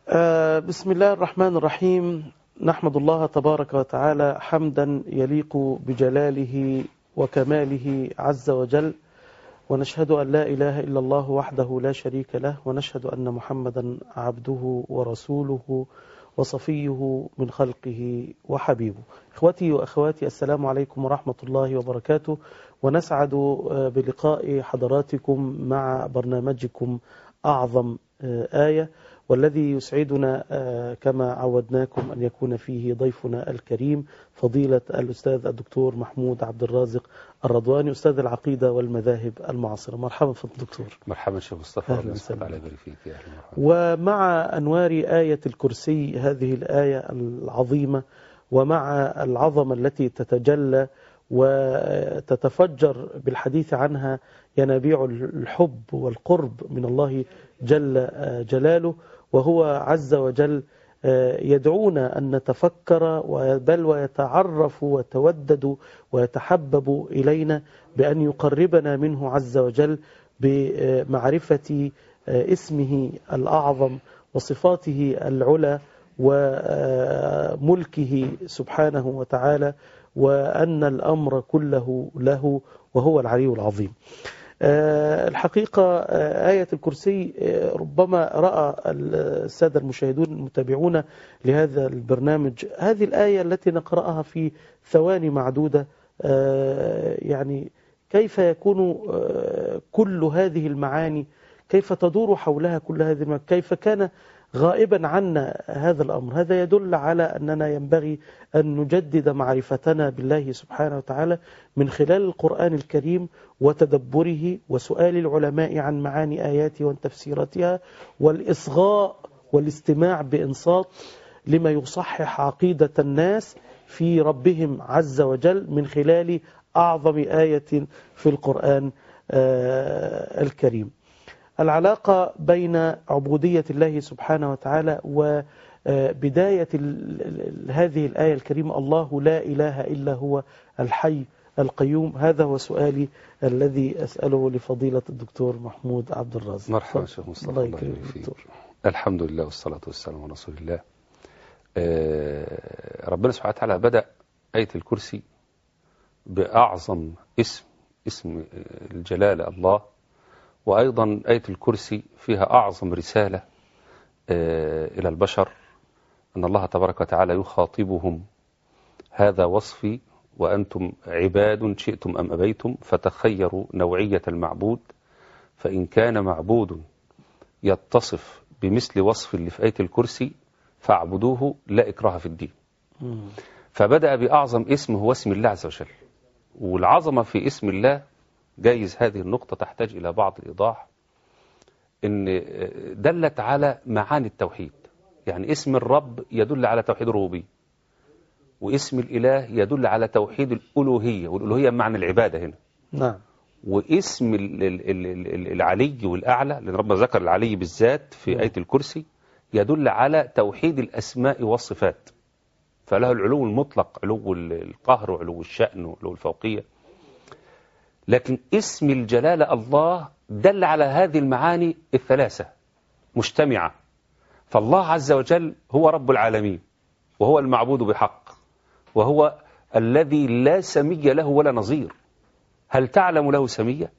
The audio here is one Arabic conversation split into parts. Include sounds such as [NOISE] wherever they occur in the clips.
آه، بسم الله الرحمن الرحيم. نحمد الله تبارك وتعالى حمدا يليق بجلاله وكماله عز وجل ونشهد أن لا إله إلا الله وحده لا شريك له ونشهد أن محمدا عبده ورسوله وصفيه من خلقه وحبيبه. إخوتي وأخواتي السلام عليكم ورحمة الله وبركاته. ونسعد بلقاء حضراتكم مع برنامجكم أعظم آية. والذي يسعدنا كما عودناكم أن يكون فيه ضيفنا الكريم فضيلة الأستاذ الدكتور محمود عبد الرازق الرضواني أستاذ العقيدة والمذاهب المعاصرة. مرحبا في الدكتور مرحبا شيخ مصطفى. أهلا وسهلا. على يبارك فيك ومع أنوار آية الكرسي هذه الآية العظيمة ومع العظمة التي تتجلى وتتفجر بالحديث عنها ينابيع الحب والقرب من الله جل جلاله. وهو عز وجل يدعونا أن نتفكر بل ويتعرف ويتودد ويتحبب إلينا بأن يقربنا منه عز وجل بمعرفة اسمه الأعظم وصفاته العلى وملكه سبحانه وتعالى وأن الأمر كله له وهو العلي العظيم. آه، الحقيقة آه، آية الكرسي آه، ربما رأى السادة المشاهدون المتابعون لهذا البرنامج. هذه الآية التي نقرأها في ثواني معدودة آه، يعني كيف يكون آه، كل هذه المعاني؟ كيف تدور حولها كل هذه المعاني؟ كيف كان غائبا عنا هذا الأمر. هذا يدل على أننا ينبغي أن نجدد معرفتنا بالله سبحانه وتعالى من خلال القرآن الكريم وتدبره وسؤال العلماء عن معاني آياته وعن تفسيراتها والإصغاء والاستماع بإنصات لما يصحح عقيدة الناس في ربهم عز وجل من خلال أعظم آية في القرآن آه، الكريم. العلاقة بين عبودية الله سبحانه وتعالى وبداية ال- هذه الآية الكريمة الله لا إله إلا هو الحي القيوم هذا هو سؤالي الذي أسأله لفضيلة الدكتور محمود عبد الرازق. مرحبا شيخ مصطفى الله يكرمك دكتور. الحمد لله والصلاة والسلام على رسول الله. آه، ربنا سبحانه وتعالى بدأ آية الكرسي بأعظم اسم اسم الجلالة الله. وأيضا آية الكرسي فيها أعظم رسالة آه، إلى البشر أن الله تبارك وتعالى يخاطبهم هذا وصفي وأنتم عباد شئتم أم أبيتم فتخيروا نوعية المعبود فإن كان معبود يتصف بمثل وصف اللي في آية الكرسي فاعبدوه لا إكراه في الدين. فبدأ بأعظم اسم هو اسم الله عز وجل والعظمة في اسم الله جايز هذه النقطة تحتاج إلى بعض الإيضاح إن دلت على معاني التوحيد. يعني اسم الرب يدل على توحيد الربوبية واسم الإله يدل على توحيد الألوهية والألوهية معنى العبادة هنا. نعم. واسم ال- ال- ال- ال- العلي والأعلى لأن ربنا ذكر العلي بالذات في آية الكرسي يدل على توحيد الأسماء والصفات. فله العلو المطلق علو ال- القهر وعلو الشأن وعلو الفوقية. لكن اسم الجلالة الله دل على هذه المعاني الثلاثة مجتمعة. فالله عز وجل هو رب العالمين وهو المعبود بحق وهو الذي لا سمي له ولا نظير. هل تعلم له سمية؟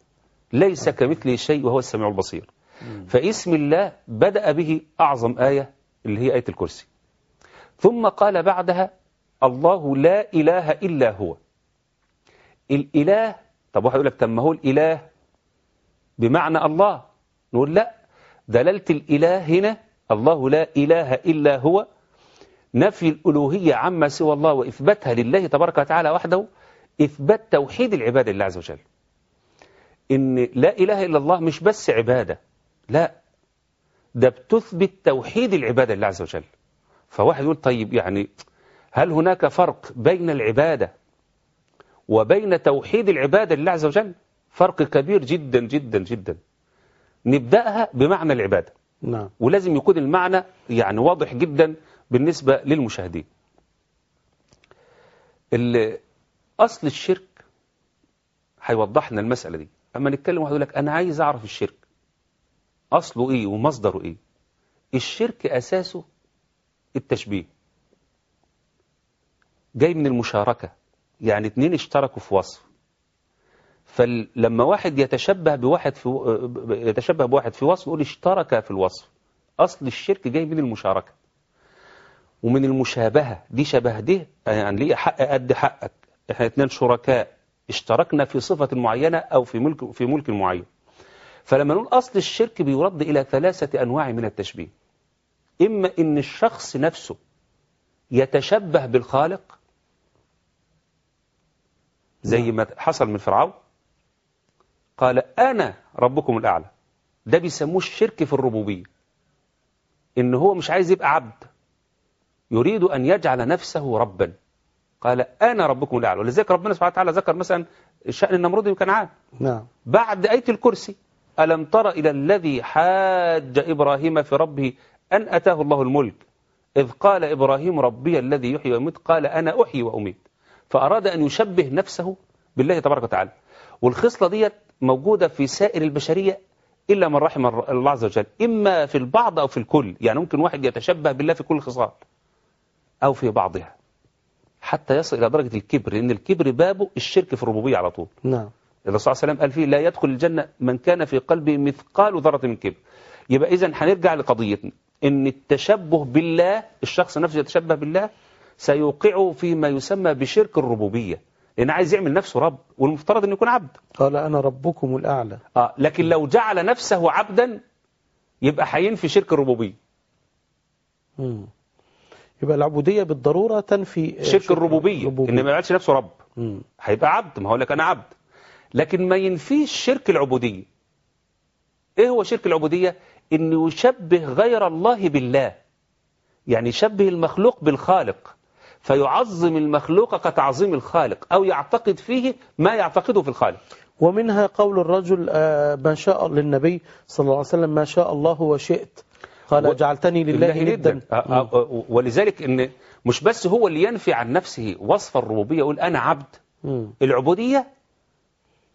ليس كمثله شيء وهو السميع البصير. فاسم الله بدأ به أعظم آية اللي هي آية الكرسي. ثم قال بعدها الله لا إله إلا هو. الإله طب واحد يقول لك طب ما هو الإله بمعنى الله؟ نقول لا دلالة الإله هنا الله لا إله إلا هو نفي الألوهية عما سوى الله وإثباتها لله تبارك وتعالى وحده إثبات توحيد العبادة لله عز وجل. إن لا إله إلا الله مش بس عبادة لا ده بتثبت توحيد العبادة لله عز وجل. فواحد يقول طيب يعني هل هناك فرق بين العبادة وبين توحيد العبادة لله عز وجل فرق كبير جدا جدا جدا. نبدأها بمعنى العبادة. نعم. ولازم يكون المعنى يعني واضح جدا بالنسبة للمشاهدين. ال- أصل الشرك هيوضح لنا المسألة دي. أما نتكلم واحد يقول لك أنا عايز أعرف الشرك. أصله إيه ومصدره إيه؟ الشرك أساسه التشبيه. جاي من المشاركة. يعني اتنين اشتركوا في وصف. فلما واحد يتشبه بواحد في يتشبه بواحد في وصف يقول اشترك في الوصف. أصل الشرك جاي من المشاركة. ومن المشابهة. دي شبه دي يعني ليه حق قد حقك. إحنا اتنين شركاء. اشتركنا في صفة معينة أو في ملك في ملك معين. فلما نقول أصل الشرك بيرد إلى ثلاثة أنواع من التشبيه. إما إن الشخص نفسه يتشبه بالخالق زي ما حصل من فرعون. قال أنا ربكم الأعلى. ده بيسموه الشرك في الربوبية. إن هو مش عايز يبقى عبد. يريد أن يجعل نفسه ربا. قال أنا ربكم الأعلى. ولذلك ربنا سبحانه وتعالى ذكر مثلا شأن النمرود وكنعان نعم. بعد آية الكرسي ألم تر إلى الذي حاج إبراهيم في ربه أن أتاه الله الملك؟ إذ قال إبراهيم ربي الذي يحيي ويميت قال أنا أحيي وأميت. فأراد أن يشبه نفسه بالله تبارك وتعالى. والخصلة ديت موجودة في سائر البشرية إلا من رحم الله عز وجل. إما في البعض أو في الكل. يعني ممكن واحد يتشبه بالله في كل الخصال أو في بعضها. حتى يصل إلى درجة الكبر. لأن الكبر بابه الشرك في الربوبية على طول. نعم. الرسول صلى الله عليه وسلم قال فيه لا يدخل الجنة من كان في قلبه مثقال ذرة من كبر. يبقى إذا هنرجع لقضيتنا. إن التشبه بالله الشخص نفسه يتشبه بالله سيوقعه فيما يسمى بشرك الربوبية. لأن عايز يعمل نفسه رب والمفترض أن يكون عبد. قال أنا ربكم الأعلى. آه لكن لو جعل نفسه عبدا يبقى هينفي شرك الربوبية. مم. يبقى العبودية بالضرورة تنفي شرك الربوبية. إن ما يعملش نفسه رب. مم. هيبقى عبد. ما هو لك أنا عبد. لكن ما ينفيش شرك العبودية. إيه هو شرك العبودية؟ إنه يشبه غير الله بالله. يعني يشبه المخلوق بالخالق. فيعظم المخلوق كتعظيم الخالق أو يعتقد فيه ما يعتقده في الخالق. ومنها قول الرجل آه، ما شاء للنبي صلى الله عليه وسلم ما شاء الله وشئت. قال و- جعلتني لله ندا. آه، آه، ولذلك إن مش بس هو اللي ينفي عن نفسه وصف الربوبية يقول أنا عبد. مم. العبودية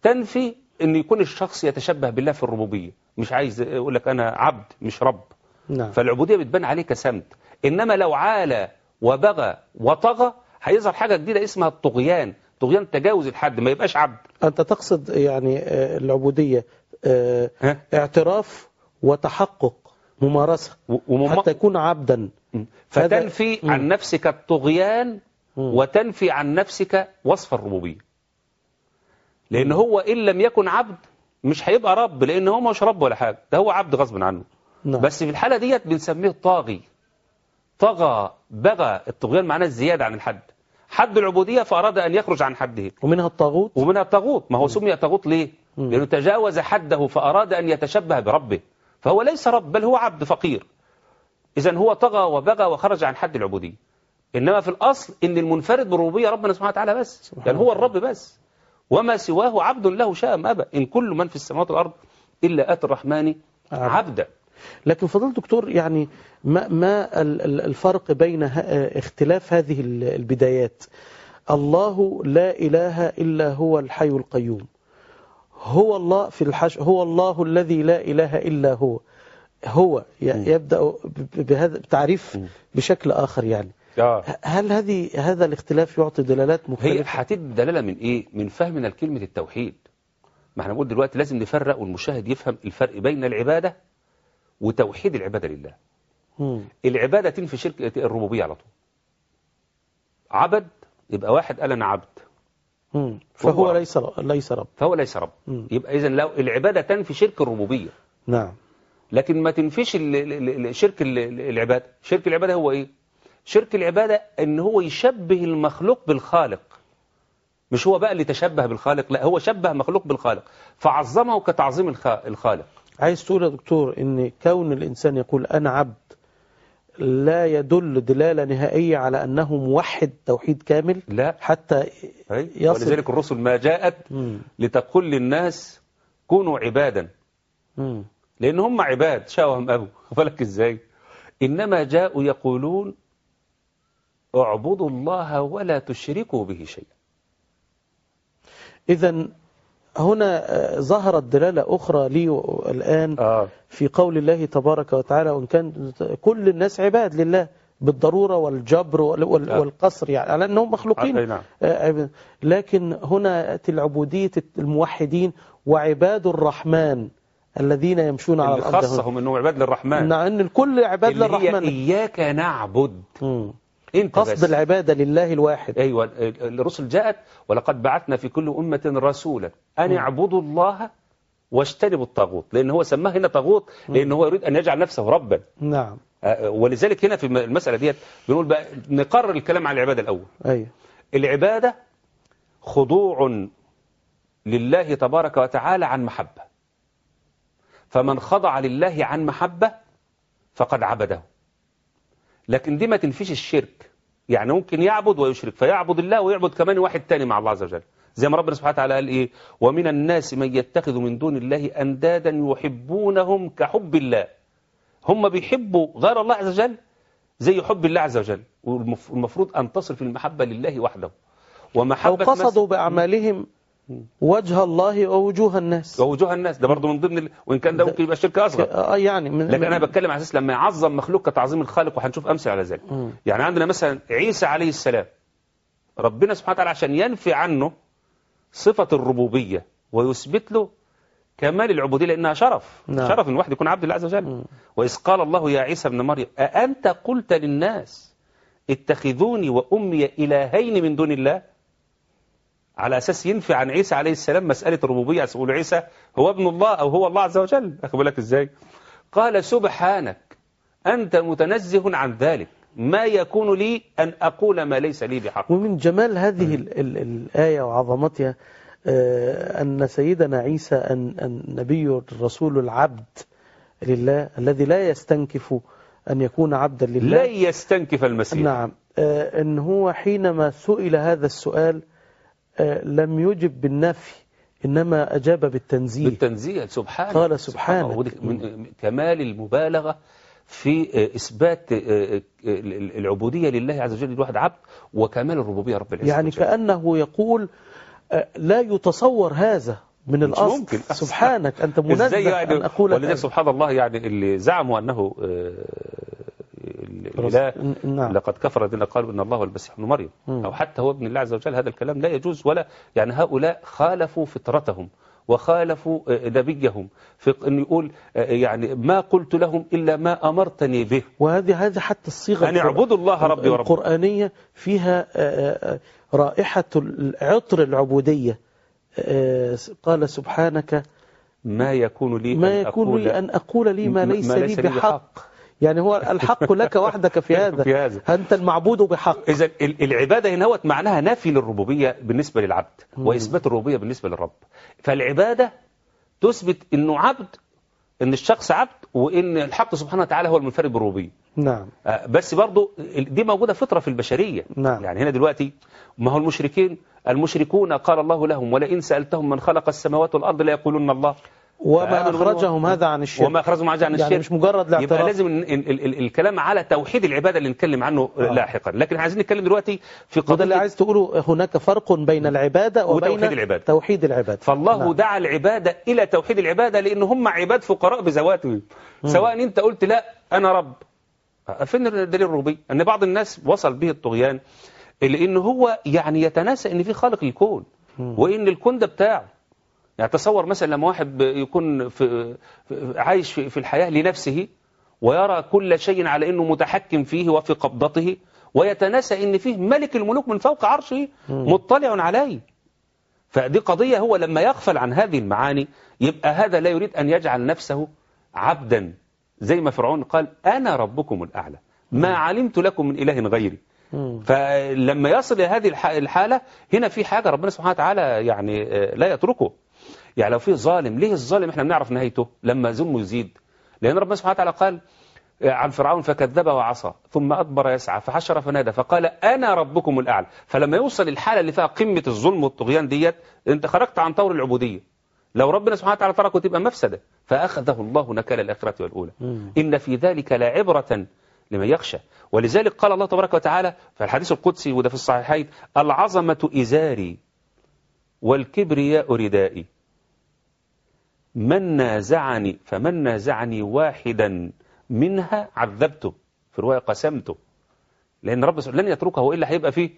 تنفي أن يكون الشخص يتشبه بالله في الربوبية. مش عايز يقول لك أنا عبد مش رب. نعم. فالعبودية بتبان عليه كسمت. إنما لو عالى وبغى وطغى هيظهر حاجة جديدة اسمها الطغيان طغيان تجاوز الحد ما يبقاش عبد أنت تقصد يعني آه، العبودية آه،؟ اعتراف وتحقق ممارسة ومم- حتى يكون عبدا فتنفي مم. عن نفسك الطغيان. وتنفي عن نفسك وصف الربوبية لأن هو إن لم يكن عبد مش هيبقى رب لأن هو مش رب ولا حاجة ده هو عبد غصب عنه نعم. بس في الحالة ديت بنسميه طاغي طغى بغى الطغيان معناه الزيادة عن الحد. حد العبودية فأراد أن يخرج عن حده. ومنها الطاغوت؟ ومنها الطاغوت. ما هو سمي طاغوت ليه؟ مم. لأنه تجاوز حده فأراد أن يتشبه بربه. فهو ليس رب بل هو عبد فقير. إذا هو طغى وبغى وخرج عن حد العبودية. إنما في الأصل إن المنفرد بالربوبية ربنا سبحانه وتعالى بس. سبحانه يعني هو الرب بس. وما سواه عبد له شاء أم أبى. إن كل من في السماوات والأرض إلا آتي الرحمن عبد. عبدا. لكن فضل دكتور يعني ما, ما ال- ال- الفرق بين اختلاف هذه ال- البدايات؟ الله لا إله إلا هو الحي القيوم. هو الله في الحش هو الله الذي لا إله إلا هو. هو ي- يبدأ بهذا تعريف بشكل آخر يعني. آه. هل هذه هذا الاختلاف يعطي دلالات هي مختلفة؟ هتدي دلالة من إيه؟ من فهمنا لكلمة التوحيد. ما إحنا بنقول دلوقتي لازم نفرق والمشاهد يفهم الفرق بين العبادة وتوحيد العبادة لله. مم. العبادة تنفي شرك الربوبية على طول. عبد يبقى واحد قال أنا عبد. مم. فهو ليس ليس رب. فهو ليس رب. مم. يبقى إذا لو العبادة تنفي شرك الربوبية. نعم. لكن ما تنفيش شرك ال- ال- العبادة. شرك العبادة هو إيه؟ شرك العبادة إن هو يشبه المخلوق بالخالق. مش هو بقى اللي تشبه بالخالق لا هو شبه مخلوق بالخالق. فعظمه كتعظيم الخ- الخالق. عايز تقول يا دكتور إن كون الإنسان يقول أنا عبد لا يدل دلالة نهائية على أنه موحد توحيد كامل لا حتى. يصل ولذلك الرسل ما جاءت مم. لتقول للناس كونوا عبادا مم. لأن هم عباد شاوهم أبو [LAUGHS] بالك إزاي إنما جاءوا يقولون اعبدوا الله ولا تشركوا به شيئا اذا هنا آه، ظهرت دلالة أخرى لي الآن آه. في قول الله تبارك وتعالى وإن كان كل الناس عباد لله بالضرورة والجبر وال- وال- آه. والقصر يعني على أنهم مخلوقين نعم. آه، عباد. لكن هنا تأتي العبودية الموحدين وعباد الرحمن الذين يمشون على الأرض. خصهم أنه عباد للرحمن مع أن الكل عباد اللي هي للرحمن إياك نعبد مم. أنت قصد بس. العبادة لله الواحد. أيوة ال- الرسل جاءت ولقد بعثنا في كل أمة رسولا أن يعبدوا الله واجتنبوا الطاغوت لأن هو سماه هنا طاغوت لأن هو يريد أن يجعل نفسه ربا. نعم. آه، ولذلك هنا في المسألة ديت بنقول بقى نقرر الكلام على العبادة الأول. أيوة. العبادة خضوع لله تبارك وتعالى عن محبة. فمن خضع لله عن محبة فقد عبده. لكن دي ما تنفيش الشرك. يعني ممكن يعبد ويشرك فيعبد الله ويعبد كمان واحد تاني مع الله عز وجل. زي ما ربنا سبحانه وتعالى قال إيه؟ ومن الناس من يتخذ من دون الله أندادا يحبونهم كحب الله. هم بيحبوا غير الله عز وجل زي حب الله عز وجل. والمفروض أن تصل في المحبة لله وحده. أو ومحبه قصدوا بأعمالهم وجه الله ووجوه الناس. ووجوه الناس. ده برضه من ضمن ال... وإن كان ده ممكن يبقى شرك أصغر. آه يعني من لكن أنا بتكلم على أساس لما يعظم مخلوق كتعظيم الخالق وهنشوف أمثلة على ذلك. يعني عندنا مثلا عيسى عليه السلام. ربنا سبحانه وتعالى عشان ينفي عنه صفة الربوبية ويثبت له كمال العبودية لأنها شرف. نعم. شرف إن الواحد يكون عبد الله عز وجل. وإذ قال الله يا عيسى ابن مريم أأنت قلت للناس اتخذوني وأمي إلهين من دون الله؟ على أساس ينفي عن عيسى عليه السلام مسألة الربوبيه يقول عيسى هو ابن الله أو هو الله عز وجل؟ اخد بالك إزاي؟ قال سبحانك أنت متنزه عن ذلك. ما يكون لي أن أقول ما ليس لي بحق. ومن جمال هذه ال ال الآية وعظمتها آه، أن سيدنا عيسى أن أن النبي الرسول العبد لله الذي لا يستنكف أن يكون عبدا لله. يستنكف المسيح. نعم آه، أن هو حينما سئل هذا السؤال لم يجب بالنفي إنما أجاب بالتنزيه بالتنزيه سبحانه قال سبحانك. ودي من كمال المبالغة في إثبات العبودية لله عز وجل الواحد عبد وكمال الربوبية رب العزة يعني. كأنه يقول آه، لا يتصور هذا من الأصل ممكن. سبحانك أنت منزه يعني أن أقول ولذلك. سبحان الله يعني اللي زعموا أنه الإله نعم. لقد كفر الذين قالوا إن الله هو المسيح ابن مريم. أو حتى هو ابن الله عز وجل. هذا الكلام لا يجوز ولا يعني هؤلاء خالفوا فطرتهم وخالفوا آه، نبيهم. في إن يقول آه، يعني ما قلت لهم إلا ما أمرتني به. وهذه هذه حتى الصيغة القر- اعبدوا الله ربي وربكم. القرآنية فيها آه، رائحة عطر العبودية. قال سبحانك ما يكون لي ما أن يكون أقول لي أن أقول لي ما ما ليس ليس لي لي بحق. يعني هو الحق لك وحدك في [LAUGHS] هذا. في هذا. أنت المعبود بحق. إذا ال- العبادة هنا معناها نفي للربوبية بالنسبة للعبد. وإثبات الربوبية بالنسبة للرب. فالعبادة تثبت إنه عبد إن الشخص عبد وإن الحق سبحانه وتعالى هو المنفرد بالربوبية. نعم. آه، بس برضو دي موجودة فطرة في البشرية. نعم. يعني هنا دلوقتي ما هو المشركين؟ المشركون قال الله لهم ولئن سألتهم من خلق السماوات والأرض لا يقولون الله. وما أخرجهم هذا عن الشرك. وما أخرجهم عن الشرك. يعني مش مجرد يبقى الاعتراف لازم ال ال ال الكلام على توحيد العبادة اللي نتكلم عنه آه. لاحقا. لكن عايزين نتكلم دلوقتي في وده اللي قضية عايز تقوله هناك فرق بين العبادة وبين وتوحيد العبادة. توحيد العبادة. فالله نعم. دعا العبادة إلى توحيد العبادة لأن هم عباد فقراء بذواتهم. سواء أنت قلت لا أنا رب. فين دليل الربوبية أن بعض الناس وصل به الطغيان لأن هو يعني يتناسى أن في خالق الكون. وإن الكون ده بتاعه. يعني تصور مثلا لما واحد يكون في عايش في الحياة لنفسه ويرى كل شيء على أنه متحكم فيه وفي قبضته ويتناسى أن فيه ملك الملوك من فوق عرشه مطلع عليه. فدي قضية هو لما يغفل عن هذه المعاني يبقى هذا لا يريد أن يجعل نفسه عبدا. زي ما فرعون قال أنا ربكم الأعلى. ما علمت لكم من إله غيري. فلما يصل إلى هذه الح- الحالة هنا في حاجة ربنا سبحانه وتعالى يعني آه، لا يتركه. يعني لو في ظالم ليه الظالم إحنا بنعرف نهايته؟ لما ظلمه يزيد. لأن ربنا سبحانه وتعالى قال عن فرعون فكذب وعصى ثم أدبر يسعى فحشر فنادى فقال أنا ربكم الأعلى. فلما يوصل الحالة اللي فيها قمة الظلم والطغيان ديت أنت خرجت عن طور العبودية. لو ربنا سبحانه وتعالى تركه تبقى مفسدة. فأخذه الله نكال الآخرة والأولى. مم. إن في ذلك لعبرة لمن يخشى. ولذلك قال الله تبارك وتعالى في الحديث القدسي وده في الصحيحين العظمة إزاري. والكبرياء ردائي. من نازعني فمن نازعني واحدا منها عذبته في رواية قسمته. لأن رب لن يتركه إلا هيبقى فيه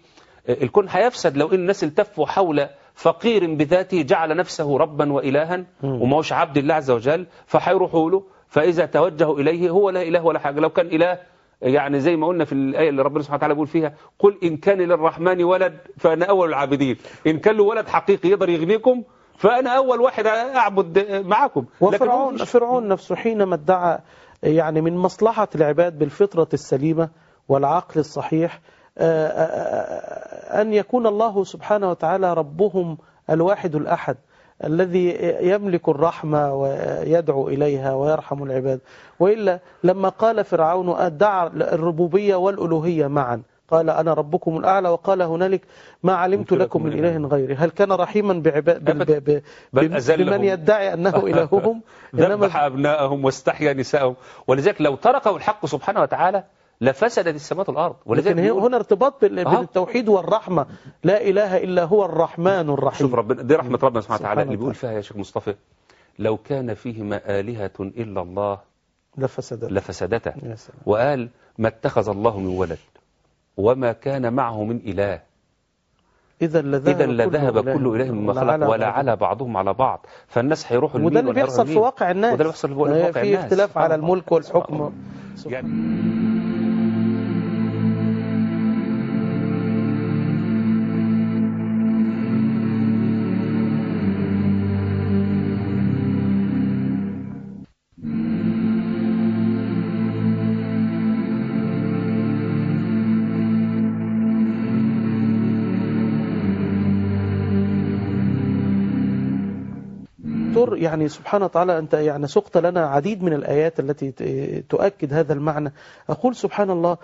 الكون هيفسد لو إن الناس التفوا حول فقير بذاته جعل نفسه ربا وإلها وما هوش عبد الله عز وجل فهيروحوا له فإذا توجهوا إليه هو لا إله ولا حاجة. لو كان إله يعني زي ما قلنا في الآية اللي ربنا سبحانه وتعالى بيقول فيها قل إن كان للرحمن ولد فأنا أول العابدين. إن كان له ولد حقيقي يقدر يغنيكم فأنا أول واحد أعبد معكم. وفرعون فرعون نفسه حينما ادعى يعني من مصلحة العباد بالفطرة السليمة والعقل الصحيح آه، آه، آه، أن يكون الله سبحانه وتعالى ربهم الواحد الأحد. الذي يملك الرحمة ويدعو إليها ويرحم العباد. وإلا لما قال فرعون أدعى الربوبية والألوهية معا قال أنا ربكم الأعلى وقال هنالك ما علمت لكم من إله غيري. هل كان رحيما بعباد بل. بمن يدعي أنه [LAUGHS] إلههم؟ ذبح أبناءهم واستحيا نساءهم. ولذلك لو تركه الحق سبحانه وتعالى لفسدت السماوات والأرض. ولذلك لكن هي- بيقول- هنا ارتباط بين آه. التوحيد والرحمة. لا إله إلا هو الرحمن الرحيم. شوف ربنا دي رحمة ربنا سبحانه وتعالى. اللي بيقول فيها يا شيخ مصطفى لو كان فيهما آلهة إلا الله لفسد لفسدتا. وقال ما اتخذ الله من ولد وما كان معه من إله. إذا لذهب إذا لذهب كل إله مما خلق ولا بعضهم. على بعضهم على بعض. فالناس هيروحوا وده اللي بيحصل في واقع الناس. وده اللي بيحصل في واقع هي الناس. في اختلاف على. الملك والحكم. يعني يعني سبحانه وتعالى أنت يعني سقت لنا عديد من الآيات التي تؤكد هذا المعنى. أقول سبحان الله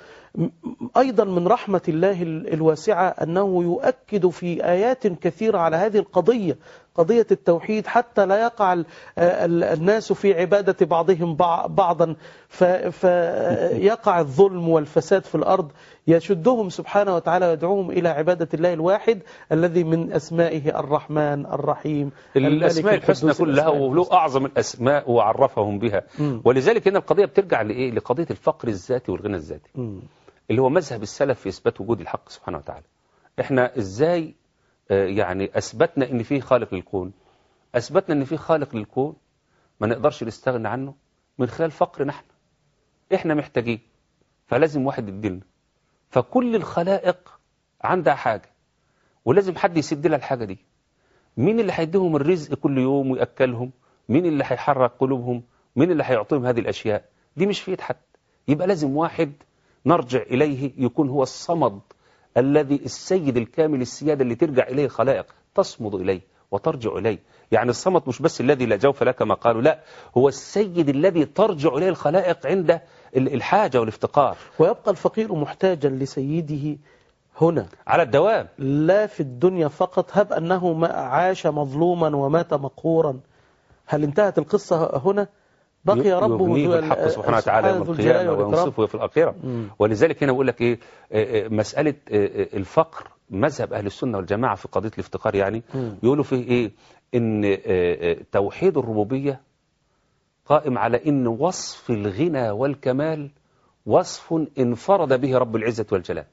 أيضا من رحمة الله ال- الواسعة أنه يؤكد في آيات كثيرة على هذه القضية قضية التوحيد حتى لا يقع ال- ال- الناس في عبادة بعضهم بع- بعضا فيقع الظلم والفساد في الأرض يشدهم سبحانه وتعالى ويدعوهم إلى عبادة الله الواحد الذي من أسمائه الرحمن الرحيم الأسماء الحسنى كلها وله. أعظم الأسماء وعرفهم بها. ولذلك هنا القضية بترجع لإيه لقضية الفقر الذاتي والغنى الذاتي. اللي هو مذهب السلف في إثبات وجود الحق سبحانه وتعالى. إحنا إزاي آه، يعني أثبتنا إن في خالق للكون؟ أثبتنا إن في خالق للكون؟ ما نقدرش نستغنى عنه من خلال فقرنا إحنا إحنا محتاجين فلازم واحد يديلنا. فكل الخلائق عندها حاجة ولازم حد يسد لها الحاجة دي. مين اللي هيديهم الرزق كل يوم ويأكلهم؟ مين اللي هيحرك قلوبهم؟ مين اللي هيعطيهم هذه الأشياء؟ دي مش في إيد حد. يبقى لازم واحد نرجع إليه يكون هو الصمد الذي السيد الكامل السيادة اللي ترجع إليه الخلائق تصمد إليه وترجع إليه. يعني الصمد مش بس الذي لا جوف له كما قالوا لا هو السيد الذي ترجع إليه الخلائق عند ال- الحاجة والافتقار. ويبقى الفقير محتاجا لسيده هنا. على الدوام. لا في الدنيا فقط هب أنه ما- عاش مظلوما ومات مقهورا. هل انتهت القصة هنا؟ بقي ربه ذو ال- الحق سبحانه وتعالى يوم القيامة. وينصفه في الآخرة. ولذلك هنا بقول لك إيه آه، آه، مسألة آه، الفقر مذهب أهل السنة والجماعة في قضية الافتقار يعني. يقولوا فيه إيه إن توحيد الربوبية قائم على إن وصف الغنى والكمال وصف انفرد به رب العزة والجلال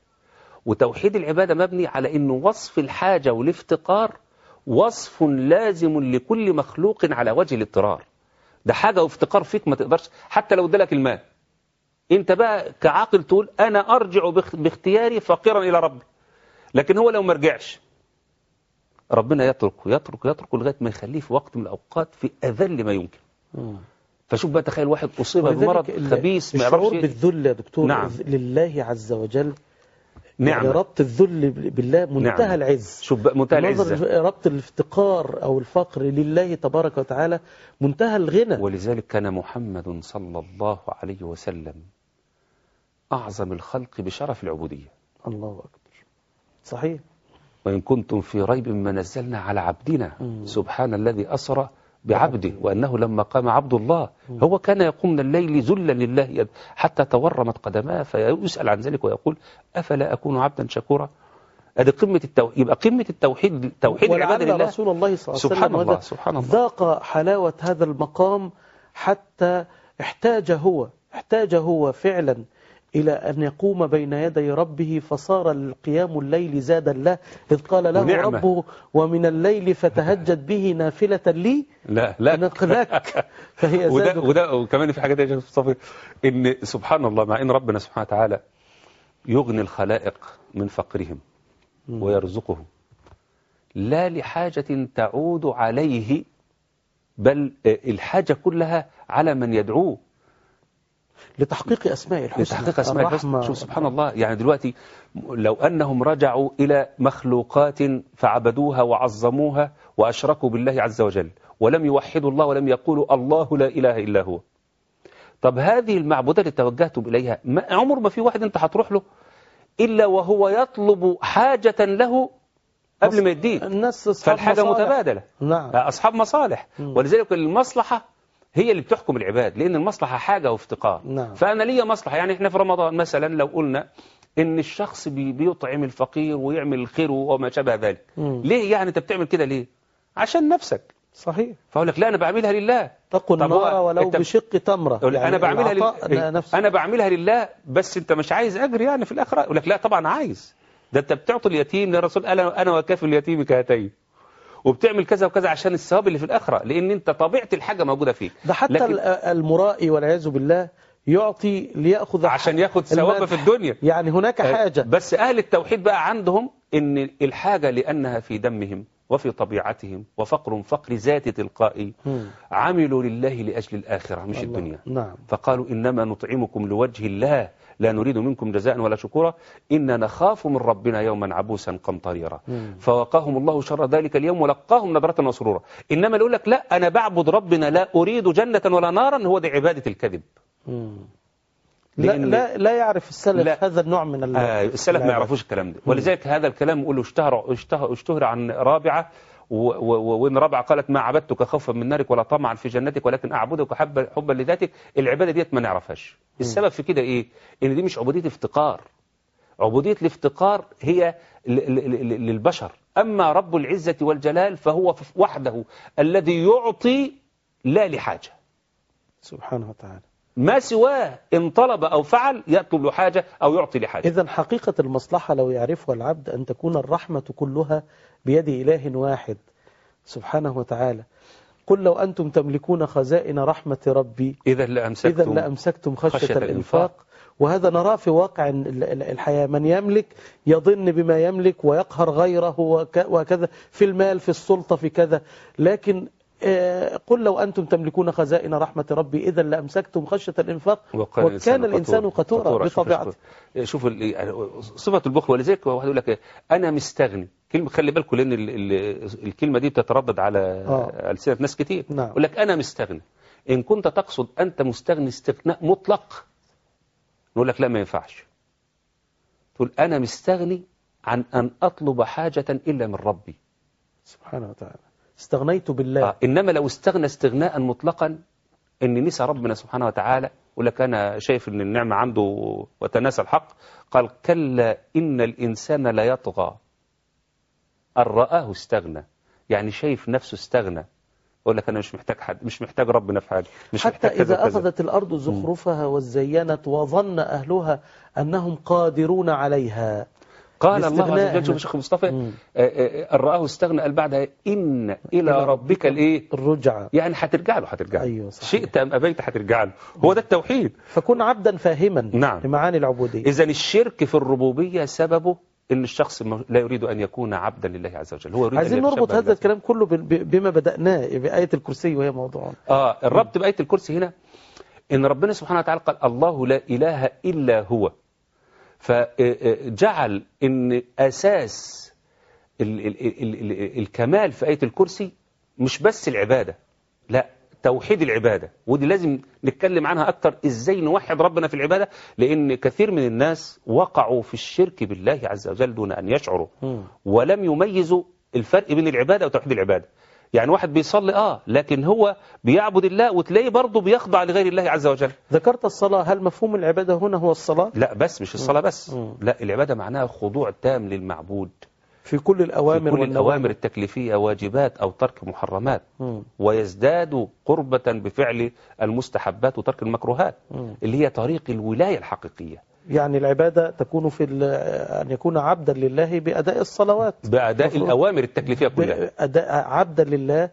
وتوحيد العبادة مبني على إن وصف الحاجة والافتقار وصف لازم لكل مخلوق على وجه الاضطرار ده حاجة وافتقار فيك ما تقدرش حتى لو ادالك المال انت بقى كعاقل تقول أنا ارجع باخ- باختياري فقيرا إلى ربي لكن هو لو ما رجعش ربنا يترك ويترك ويترك لغاية ما يخليه في وقت من الأوقات في أذل ما يمكن. فشوف بقى تخيل واحد أصيب بمرض خبيث ما يعرفش الشعور بالذل يا دكتور نعم. لله عز وجل نعم يعني ربط الذل بالله منتهى نعم. العز شوف منتهى نظر العزه ربط الافتقار أو الفقر لله تبارك وتعالى منتهى الغنى. ولذلك كان محمد صلى الله عليه وسلم أعظم الخلق بشرف العبودية. الله أكبر. صحيح. وإن كنتم في ريب مما نزلنا على عبدنا. مم. سبحان الذي أسرى بعبده وأنه لما قام عبد الله هو كان يقوم من الليل ذلا لله حتى تورمت قدماه فيسأل عن ذلك ويقول أفلا أكون عبدا شكورا؟ هذه قمة التوحيد. يبقى قمة التوحيد توحيد العبادة ولعل لله رسول الله صلى الله عليه سبحان وسلم الله سبحان الله. ذاق حلاوة هذا المقام حتى احتاج هو احتاج هو فعلا إلى أن يقوم بين يدي ربه فصار القيام الليل زادا له إذ قال له ونعمة. ربه ومن الليل فتهجد به نافلة لي. لا لا. لك [LAUGHS] فهي وده, وده وكمان في تانية يا شيخ مصطفى إن سبحان الله مع إن ربنا سبحانه وتعالى يغني الخلائق من فقرهم ويرزقهم. لا لحاجة تعود عليه بل الحاجة كلها على من يدعوه. لتحقيق أسماء الحسنى لتحقيق أسماء الحسنى. شوف سبحان الله يعني دلوقتي لو أنهم رجعوا إلى مخلوقات فعبدوها وعظموها وأشركوا بالله عز وجل ولم يوحدوا الله ولم يقولوا الله لا إله إلا هو طب هذه المعبودات اللي توجهتم إليها ما عمر ما في واحد أنت هتروح له إلا وهو يطلب حاجة له قبل ما يديك الناس أصحاب فالحاجة مصالح. متبادلة نعم أصحاب مصالح. ولذلك المصلحة هي اللي بتحكم العباد لأن المصلحة حاجة وافتقار. نعم. فأنا ليا مصلحة يعني إحنا في رمضان مثلا لو قلنا إن الشخص بي- بيطعم الفقير ويعمل الخير وما شابه ذلك. مم. ليه يعني أنت بتعمل كده ليه؟ عشان نفسك. صحيح. فأقول لك لا أنا بعملها لله. تقوا النار ولو أنت- بشق تمرة. أقول لك أنا بعملها لله نفسه. أنا بعملها لله بس أنت مش عايز أجر يعني في الآخرة. يقول لك لا طبعا عايز. ده أنت بتعطي اليتيم يا رسول أنا أنا وكافل اليتيم كهاتين. وبتعمل كذا وكذا عشان الثواب اللي في الآخرة لأن أنت طبيعة الحاجة موجودة فيك. ده حتى لكن- ال- المرائي والعياذ بالله يعطي ليأخذ عشان ياخد ثواب. في الدنيا. يعني هناك حاجة. بس أهل التوحيد بقى عندهم إن الحاجة لأنها في دمهم وفي طبيعتهم وفقر فقر ذات تلقائي. عملوا لله لأجل الآخرة مش الله. الدنيا. نعم. فقالوا إنما نطعمكم لوجه الله. لا نريد منكم جزاء ولا شكورا إنا نخاف من ربنا يوما عبوسا قمطريرا. فوقاهم الله شر ذلك اليوم ولقاهم نظرة وسرورا إنما يقول لك لا أنا بعبد ربنا لا أريد جنة ولا نارا هو دي عبادة الكذب. لا, لا, لا يعرف السلف لا. هذا النوع من آه السلف ما. يعرفوش الكلام ده ولذلك هذا الكلام يقول اشتهر اشتهر, اشتهر عن رابعة و- و- وإن رابعة قالت ما عبدتك خوفا من نارك ولا طمعا في جنتك ولكن أعبدك حبا حبا لذاتك. العبادة ديت ما نعرفهاش. السبب في كده إيه؟ إن دي مش عبودية افتقار. عبودية الافتقار هي للبشر. أما رب العزة والجلال فهو وحده الذي يعطي لا لحاجة. سبحانه وتعالى. ما سواه إن طلب أو فعل يطلب له حاجة أو يعطي لحاجة. إذا حقيقة المصلحة لو يعرفها العبد أن تكون الرحمة كلها بيد إله واحد سبحانه وتعالى. قل لو أنتم تملكون خزائن رحمة ربي إذا لأمسكتم إذا لأمسكتم خشية, خشية الإنفاق. الإنفاق. وهذا نراه في واقع ال- ال- الحياة. من يملك يظن بما يملك ويقهر غيره وك- وكذا في المال في السلطة في كذا. لكن قل لو أنتم تملكون خزائن رحمة ربي إذا لأمسكتم خشية الإنفاق وكان الإنسان قتورا شوف- بطبيعته شوف- ال- يعني صفة البخل ولذلك واحد يقول لك إيه، أنا مستغني. كلمة خلي بالكم لأن ال- ال- الكلمة دي بتتردد على آه. ألسنة ناس كتير. نعم. يقول لك أنا مستغني. إن كنت تقصد أنت مستغني استغناء مطلق نقول لك لا ما ينفعش. تقول أنا مستغني عن أن أطلب حاجة إلا من ربي. سبحانه وتعالى. استغنيت بالله. آه. إنما لو استغنى استغناء مطلقا إن نسى ربنا سبحانه وتعالى يقول لك أنا شايف إن النعمة عنده وتناسى الحق قال كلا إن الإنسان لا يطغى. أن رآه استغنى. يعني شايف نفسه استغنى. يقول لك أنا مش محتاج حد مش محتاج ربنا في حاجة مش حتى محتاج إذا. أخذت الأرض زخرفها وزينت وظن أهلها أنهم قادرون عليها. قال الله عز وجل شوف هنا. يا شيخ مصطفى. آه، آه، أن رآه استغنى قال بعدها إن إلى ربك الإيه الرجعة يعني هترجع له هترجع له أيوة صحيح. شئت أم أبيت هترجع له هو ده التوحيد فكن عبدا فاهما نعم. لمعاني العبودية إذا الشرك في الربوبية سببه إن الشخص لا يريد أن يكون عبدا لله عز وجل هو يريد عايزين نربط هذا. الكلام كله بما بدأناه بآية الكرسي وهي موضوعنا آه الربط بآية الكرسي هنا إن ربنا سبحانه وتعالى قال الله لا إله إلا هو فجعل إن أساس ال ال ال ال الكمال في آية الكرسي مش بس العبادة لا توحيد العبادة. ودي لازم نتكلم عنها أكتر إزاي نوحد ربنا في العبادة؟ لأن كثير من الناس وقعوا في الشرك بالله عز وجل دون أن يشعروا. ولم يميزوا الفرق بين العبادة وتوحيد العبادة. يعني واحد بيصلي آه لكن هو بيعبد الله وتلاقيه برضه بيخضع لغير الله عز وجل. ذكرت الصلاة هل مفهوم العبادة هنا هو الصلاة؟ لا بس مش الصلاة بس. لا العبادة معناها خضوع تام للمعبود. في كل في الأوامر كل والنواهي. الأوامر التكليفية واجبات أو ترك محرمات. ويزداد قربة بفعل المستحبات وترك المكروهات. اللي هي طريق الولاية الحقيقية. يعني العبادة تكون في أن يكون عبدا لله بأداء الصلوات بأداء. الأوامر التكليفية كلها بأداء عبدا لله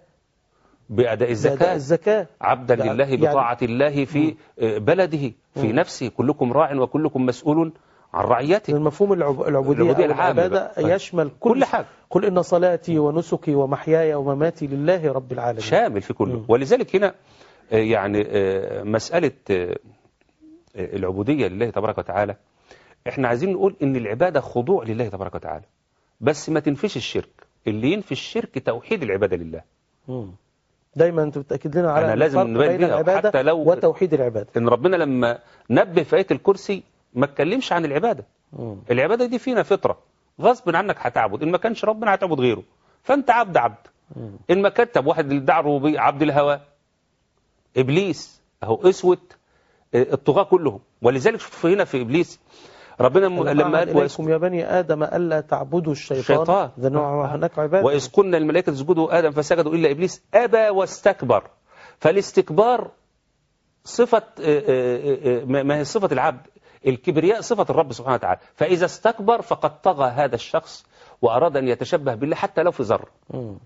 بأداء بأداء الزكاة الزكاة عبدا يعني- لله يعني- بطاعة الله في بلده في. نفسه كلكم راع وكلكم مسؤول عن رعيته المفهوم العب- العبودية العبودية أو العبادة بقى. يشمل كل, كل حاجة. قل إن صلاتي ونسكي ومحياي ومماتي لله رب العالمين شامل في كله. ولذلك هنا آه، يعني آه، مسألة آه، آه، العبودية لله تبارك وتعالى إحنا عايزين نقول إن العبادة خضوع لله تبارك وتعالى. بس ما تنفيش الشرك. اللي ينفي الشرك توحيد العبادة لله. مم. دايما أنت بتأكد لنا على أنا أن لازم نبين بين بيها، العبادة حتى لو- وتوحيد العبادة. إن ربنا لما نبه في آية الكرسي ما اتكلمش عن العبادة. مم. العبادة دي فينا فطرة. غصب عنك هتعبد. إن ما كانش ربنا هتعبد غيره. فأنت عبد عبد. مم. إن ما كتب واحد اللي عبد الهوى. إبليس. أهو أسود. آه، الطغاة كلهم. ولذلك شوف هنا في إبليس ربنا لما قال قال وإذ- إليكم يا بني آدم ألا تعبدوا الشيطان؟ الشيطان. إذا نوع هناك عبادة. وإذ قلنا الملائكة اسجدوا آدم فسجدوا إلا إبليس. أبى واستكبر. فالاستكبار صفة آه، آه، آه، ما هي صفة العبد. الكبرياء صفة الرب سبحانه وتعالى. فإذا استكبر فقد طغى هذا الشخص وأراد أن يتشبه بالله حتى لو في ذرة مم.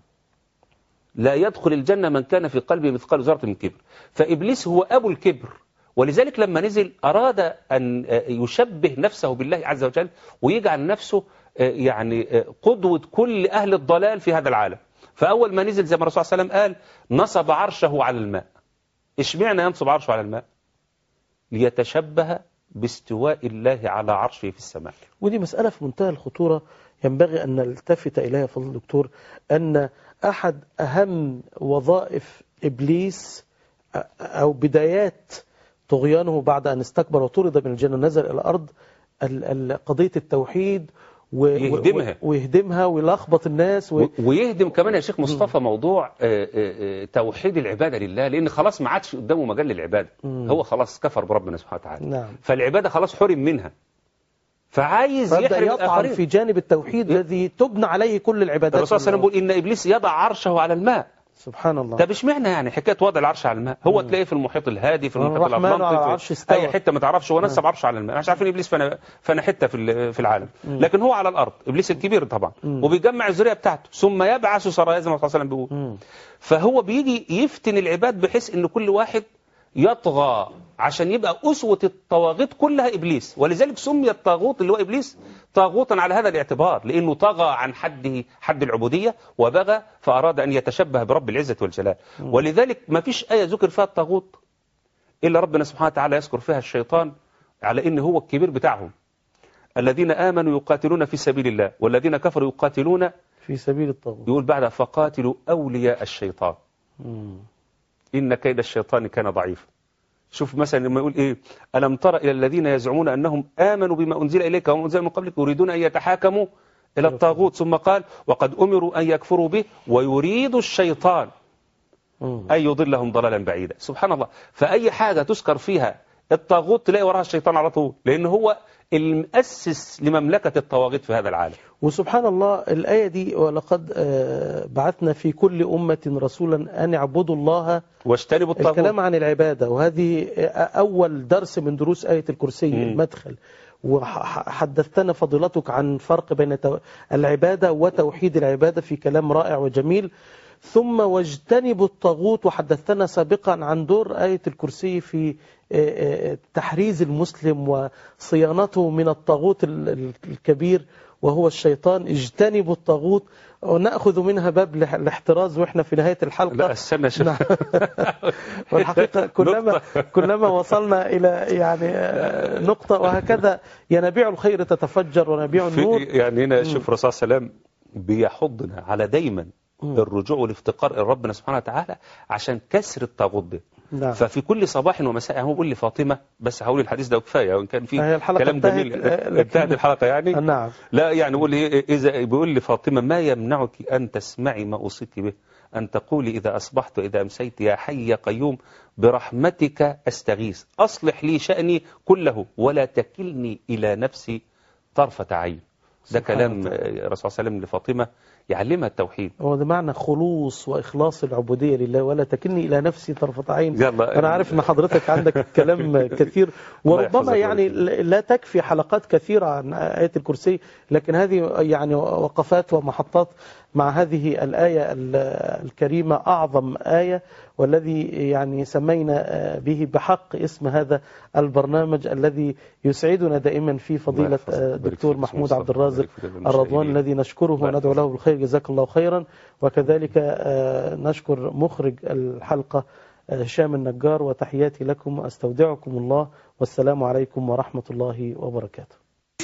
لا يدخل الجنة من كان في قلبه مثقال ذرة من كبر. فإبليس هو أبو الكبر. ولذلك لما نزل أراد أن آه، يشبه نفسه بالله عز وجل ويجعل نفسه آه، يعني آه، قدوة كل أهل الضلال في هذا العالم. فأول ما نزل زي ما الرسول صلى الله عليه وسلم قال نصب عرشه على الماء. اشمعنى ينصب عرشه على الماء؟ ليتشبه باستواء الله على عرشه في السماء. ودي مسألة في منتهى الخطورة. ينبغي أن نلتفت إليها فضل الدكتور أن أحد أهم وظائف إبليس أ- أو بدايات طغيانه بعد أن استكبر وطرد من الجنة نزل إلى الأرض ال- ال- قضية التوحيد و- و- يهدمها. ويهدمها ويلخبط الناس و... ويهدم كمان يا شيخ مصطفى موضوع آه، آه، آه، توحيد العبادة لله لأن خلاص ما عادش قدامه مجال للعبادة. مم. هو خلاص كفر بربنا سبحانه وتعالى. نعم. فالعبادة خلاص حرم منها. فعايز يحرم يطعن في جانب التوحيد؟ الذي تبنى عليه كل العبادات الرسول صلى الله عليه وسلم بيقول إن إبليس يضع عرشه على الماء. سبحان الله. طب اشمعنى يعني حكاية وضع العرش على الماء؟ هو تلاقيه في المحيط الهادي في المحيط الاطلنطي في. أي حتة ما تعرفش هو نسب عرشه على الماء. مش عارفين إبليس فانا فانا حتة في في العالم. لكن هو على الأرض إبليس الكبير طبعا. مم. وبيجمع الذرية بتاعته ثم يبعث سرايا زي ما الرسول صلى الله عليه وسلم بيقول. مم. فهو بيجي يفتن العباد بحيث إن كل واحد يطغى عشان يبقى أسوة الطواغيت كلها إبليس. ولذلك سمي الطاغوت اللي هو إبليس طاغوتا على هذا الاعتبار لأنه طغى عن حده حد العبودية وبغى فأراد أن يتشبه برب العزة والجلال. ولذلك ما فيش آية ذكر فيها الطاغوت إلا ربنا سبحانه وتعالى يذكر فيها الشيطان على إن هو الكبير بتاعهم. الذين آمنوا يقاتلون في سبيل الله والذين كفروا يقاتلون في سبيل الطاغوت. يقول بعد فقاتلوا أولياء الشيطان. مم. إن كيد الشيطان كان ضعيفا. شوف مثلا لما يقول إيه ألم تر إلى الذين يزعمون أنهم آمنوا بما أنزل إليك وما أنزل من قبلك يريدون أن يتحاكموا إلى الطاغوت. ثم قال وقد أمروا أن يكفروا به ويريد الشيطان. أن يضلهم ضلالا بعيدا. سبحان الله. فأي حاجة تذكر فيها الطاغوت تلاقي وراها الشيطان على طول لأن هو المؤسس لمملكة الطواغيت في هذا العالم. وسبحان الله الآية دي ولقد آه، بعثنا في كل أمة رسولا أن اعبدوا الله واجتنبوا الطاغوت. الكلام عن العبادة. وهذه أول درس من دروس آية الكرسي مم. المدخل. وحدثتنا فضيلتك عن فرق بين العبادة وتوحيد العبادة في كلام رائع وجميل. ثم واجتنبوا الطاغوت وحدثتنا سابقا عن دور آية الكرسي في تحريز المسلم وصيانته من الطاغوت ال- ال- الكبير وهو الشيطان اجتنبوا الطاغوت ونأخذ منها باب الاح- الاحتراز وإحنا في نهاية الحلقة لا استنى شوف نعم. [LAUGHS] والحقيقة [LAUGHS] كلما. كلما وصلنا إلى يعني آه، نقطة وهكذا ينابيع الخير تتفجر ونبيع النور يعني هنا شوف الرسول صلى الله عليه وسلم بيحضنا على دايما. الرجوع والافتقار إلى ربنا سبحانه وتعالى عشان كسر الطاغوت ده نعم. ففي كل صباح ومساء هو بيقول لفاطمة بس هقول الحديث ده كفاية وإن كان في كلام جميل. آه، انتهت الحلقة يعني؟ نعم. لا يعني بيقول لي اذا بيقول لفاطمة ما يمنعك أن تسمعي ما أوصيك به؟ أن تقولي إذا أصبحت وإذا أمسيت يا حي يا قيوم برحمتك أستغيث. أصلح لي شأني كله ولا تكلني إلى نفسي طرفة عين. ده كلام الرسول صلى الله عليه وسلم لفاطمة. يعلمها التوحيد. هو ده معنى خلوص وإخلاص العبودية لله. ولا تكلني إلى نفسي طرفة عين. يلا. أنا عارف أن حضرتك عندك [LAUGHS] كلام كثير. وربما يعني. لا تكفي حلقات كثيرة عن آية الكرسي. لكن هذه يعني وقفات ومحطات. مع هذه الآية ال- الكريمة أعظم آية والذي يعني سمينا به بحق اسم هذا البرنامج الذي يسعدنا دائما فيه فضيلة الدكتور فيك. محمود. عبد الرازق. الرضوان الذي نشكره وندعو. له بالخير جزاك الله خيرا وكذلك آه، نشكر مخرج الحلقة آه، هشام النجار وتحياتي لكم أستودعكم الله والسلام عليكم ورحمة الله وبركاته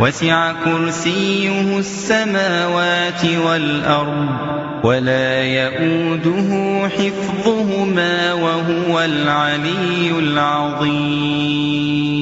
وسع كرسيه السماوات والأرض ولا يؤوده حفظهما وهو العلي العظيم.